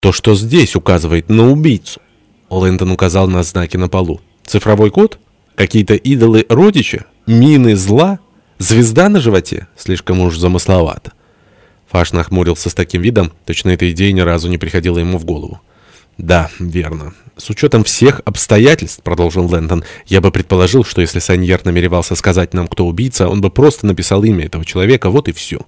То, что здесь, указывает на убийцу. Лэндон указал на знаки на полу. Цифровой код? Какие-то идолы родича? Мины зла? Звезда на животе? Слишком уж замысловато. Фаш нахмурился с таким видом, точно эта идея ни разу не приходила ему в голову. «Да, верно. С учетом всех обстоятельств, — продолжил Лэндон, — я бы предположил, что если Саньер намеревался сказать нам, кто убийца, он бы просто написал имя этого человека, вот и все».